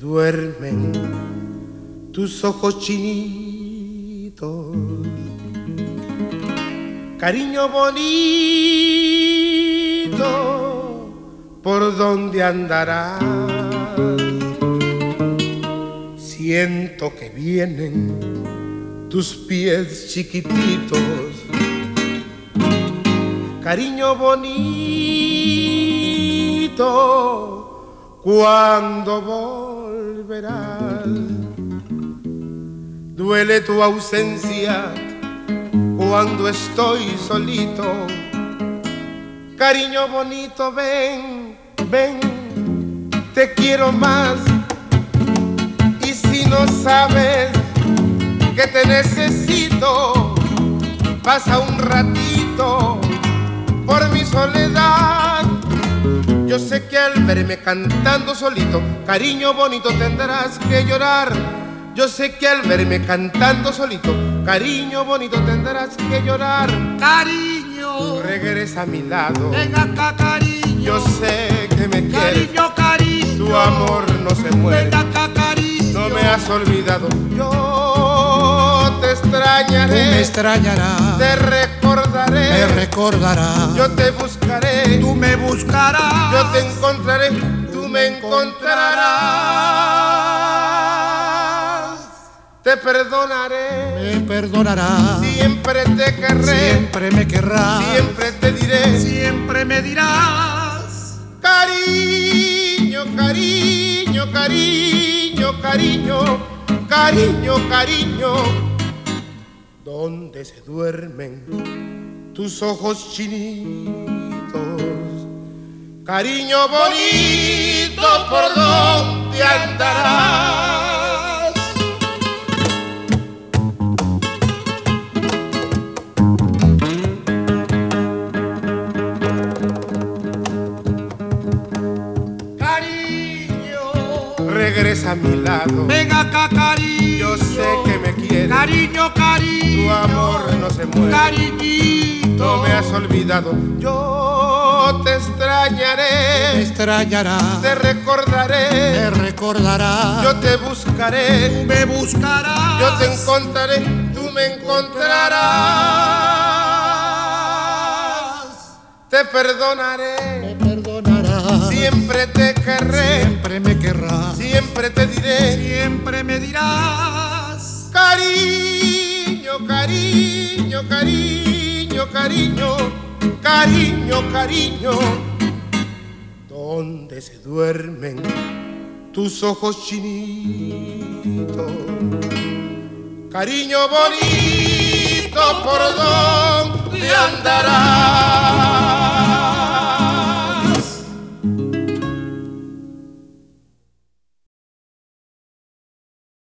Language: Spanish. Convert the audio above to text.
duermen tus ojos chinitos. Cariño bonito, ¿por dónde andarás? Siento que vienen tus pies chiquititos. Cariño bonito, ¿cuándo volverás? Duele tu ausencia cuando estoy solito. Cariño bonito, ven, ven, te quiero más. Y si no sabes que te necesito, pasa un ratito por mi soledad. Yo sé que al verme cantando solito, cariño bonito tendrás que llorar. Yo sé que al verme cantando solito, cariño bonito tendrás que llorar. Cariño, regresa a mi lado. Venga acá, cariño. Yo sé que me quieres. Cariño, cariño. Tu amor no se muere. Venga acá, cariño. No me has olvidado. Yo te extrañaré. Tú me extrañarás. Te recordaré. Me recordarás. Yo te buscaré. Tú me buscarás. Yo te encontraré. Tú me encontrarás. Te perdonaré. Me perdonarás. Siempre te querré. Siempre me querrás. Siempre te diré. Siempre me dirás. Cariño, cariño, cariño, cariño cariño, cariño, ¿dónde se duermen tus ojos chinitos? Cariño bonito, ¿por dónde andarás? regresa a mi lado. Venga acá, cariño. Yo sé que me quieres. Cariño, cariño. Tu amor no se muere. Cariñito. No me has olvidado. Yo te extrañaré. Me extrañarás. Te recordaré. Me recordarás. Yo te buscaré. Tú me buscarás. Yo te encontraré. Tú me encontrarás. Te perdonaré. Me perdonarás. Siempre te querré. Siempre me querrás. Siempre te diré. Siempre me dirás. Cariño, cariño, cariño, cariño, cariño, cariño. ¿Dónde se duermen tus ojos chinitos? Cariño bonito, ¿por dónde andarás?